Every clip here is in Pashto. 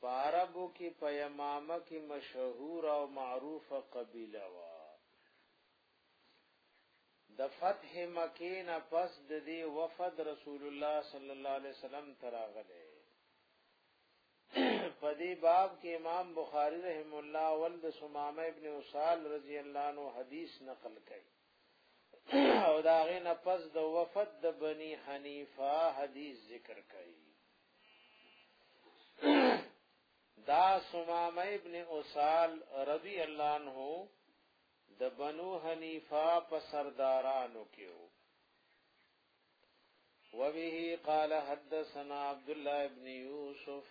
په عربو کې په یمامه کې مشهور او معروفه قبیله وا د فتح مکه نه پس د دې وفد رسول الله صلی الله علیه وسلم تراغله په دې باب کې امام بخاری رحم الله ولد سمامه ابن وصال رضی الله عنه حدیث نقل کړي او دا غي نه پس د وفد د بني حنیفه حدیث ذکر کړي دا سمام ابن اوسال رضی الله عنه د بنو حنیفه په سردارانو کې وو وبه قال حدثنا عبد الله ابن يوسف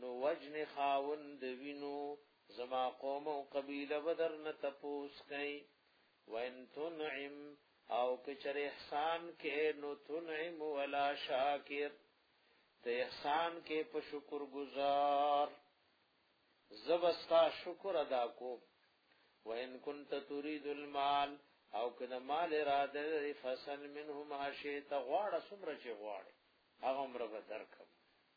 نو وجن خاوند وینو زما قوم او قبیله بدر نه تپوس کئ وان تنعم او کچر احسان کې نو تنعم ولا شاکر ته احسان کې په شکر گزار زبستا شکر ادا کو وان كنت تريد المال او کله مال را دې فصل منهم هشي ته غواړه سمره چې غواړي هغه عمر به درکم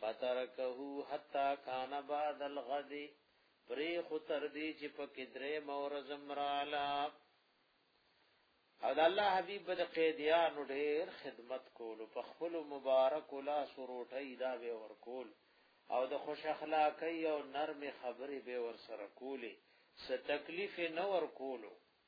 فترکه حتی کان بعد الغد پری خو تر دی چې په کدرې مورز مرالا او د الله حبیب د قیدیانو ډیر خدمت کولو په خپل مبارک لا سروټی دا به ور کول او د خوش اخلاقی او نرم خبرې به ور سره کولې څه تکلیف نه ور کولو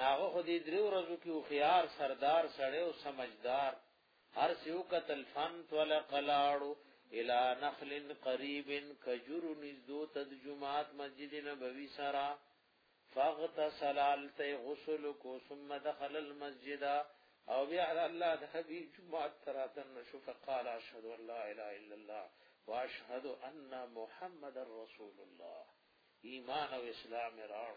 ناغه خو دې درې ورځو کې وخيار سردار سړی او سمجدار هر سیو قتل فن تول قلاړو الى نخل قریب کجر نزدو تد جمعات مسجد نبوی سرا فاغتسل علته غسل کو ثم دخل المسجد او بیا الله د حبیب جمعات تراتن نشو فقال اشهد ان لا اله الا الله واشهد ان محمد رسول الله ایمان او اسلام راو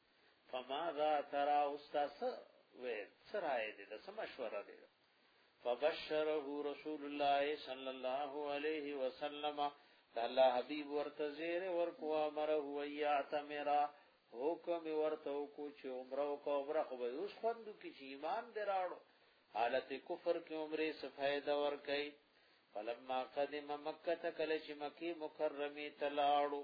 فماذا ترى استاس وې سرای دې د سم مشوره دې فبشره رسول الله صلی الله علیه وسلم الله حبیب ورته زیر ورکو امره ویا تمرا حکم ورته کو چې عمره او عمره خو به اوس خوندو کې چې ایمان دراړو حالت کفر کې عمره څه فائدہ ور کوي فلما قدم مکه ته کله چې مکی مکرمه تلاړو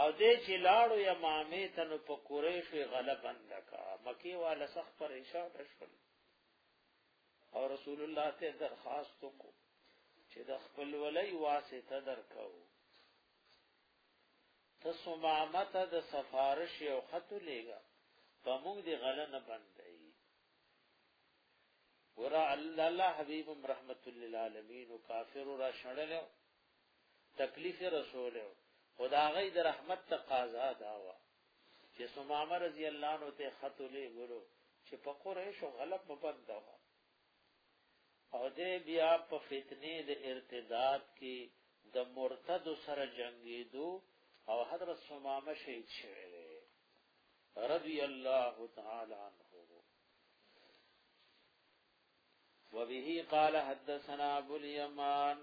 او دې چې لاړو یا مامې ته نو په قریش غله بند کا مکی والا سخت پریشان شول او رسول الله ته درخواست وکړو چې د خپل ولای واسطه درکاو ته سمامت د سفارش یو خط لېګا په موږ دی غله نه بندي ورا الله الله حبيب رحمت للعالمین کافر را شړل تکلیف رسول او خدا غي د رحمت تقاضا دا و چې سمامه رضی الله عنه ته خط ولې ګورو چې په قریش غلط مبند و او دې بیا په فتنې د ارتداد کې د مرتد سره جنگي دو او حضرت سمامه شهید شوه رضی الله تعالی عنہ وبه قال حدثنا ابو اليمان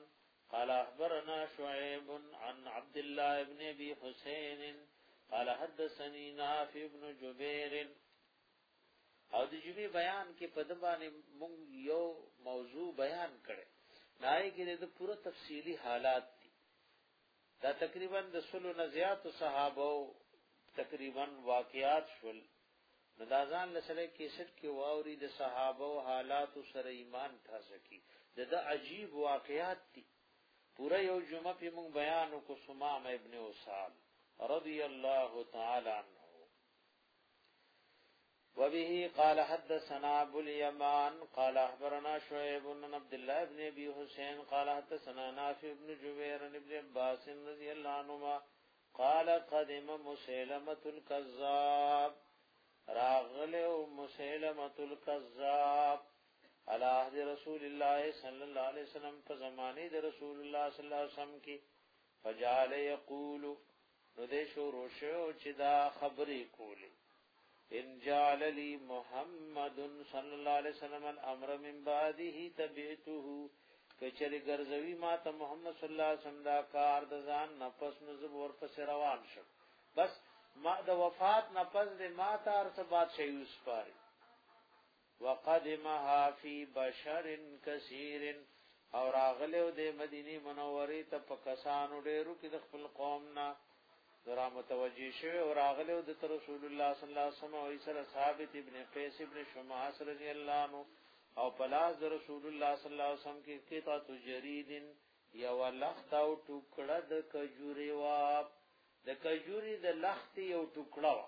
قال اخبرنا شعيب عن عبد الله ابن ابي حسين قال حدثني نافع ابن جبير او د جمعې بیان کې په د باندې موږ یو موضوع بیان کړي دای کې د پوره تفصیلی حالات دي دا تقریبا د سلو نه زیات صحابه تقریبا واقعات شول نو دا ځان لسره کیسټ کې واوري د صحابه او حالات سره ایمان تازه کی د د عجیب واقعات دي پورا یو جمعه په مون بیان کو سمام ابن اوسال رضی الله تعالی عنہ وبه قال حدثنا ابو اليمان قال اخبرنا شعيب بن عبد الله بن ابي حسين قال حدثنا نافع بن جبير بن عباس رضي الله عنهما قال قدم مسلمه الكذاب راغلو مسلمه الكذاب على عهد رسول الله صلى الله عليه وسلم په زمانه د رسول الله صلى الله عليه وسلم کې فجعل يقول نو دې شو روشو چې دا خبرې کولې ان جعل لي محمد صلی الله علیه وسلم الامر من بعده تبعته کچری ګرځوي ما ته محمد صلی الله علیه وسلم دا کار د ځان نفس نزب ور پس روان شو بس ما د وفات نفس د ما ته ارث بادشاہي وسپاري وقدمها فی بشر کثیر او راغلی او د مدینه منوره ته په کسانو ډیرو کې د خپل قوم نه را متوجی شوی او راغلی او د رسول الله صلی الله علیه وسلم او سره ثابت ابن قیس ابن شماس رضی الله عنه او پلاس د رسول الله صلی الله علیه وسلم کې قطعه جرید یو لخت او ټوکړه د کجوري وا د کجوري د لخت یو ټوکړه وا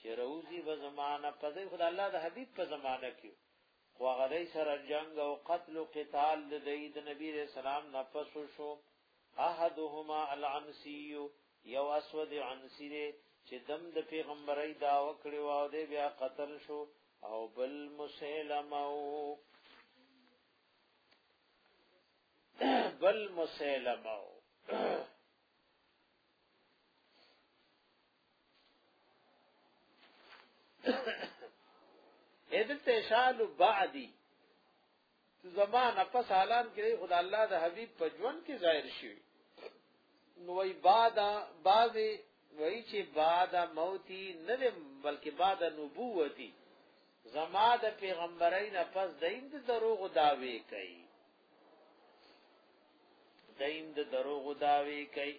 چې روزي به زمانہ په دې خدای الله د حبيب په زمانہ کې خو هغه دې سره جنگ او قتل او قتال د دې د نبی رسول الله نفس شو احدهما العنسی یو اسود عنسی دې چې دم د پیغمبري دا وکړي او دې بیا قتل شو او بل مسلمه بل مسلمه اذن تشال بعدی زمان پس حالان کې خدا الله د حبیب په ژوند کې ظاهر شوی نو ای بعد بعض وای چې بعد موتی نه بلکې بعد نبوتی زما د پیغمبرای نه پس دین د دروغ داوی کوي دین د دروغ داوی کوي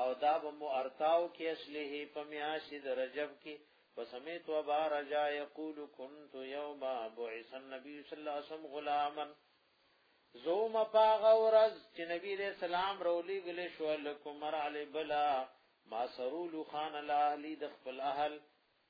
او دا به مو ارتاو کې اصله په میاشت د رجب کې وسمیت و بارجا یقول كنت یوم بعث النبی صلی الله علیه وسلم غلاما زوم پاغ ورز چې نبی علیہ السلام رولی گلی شو لکمر علی بلا ما سرول خان الاهلی د خپل اهل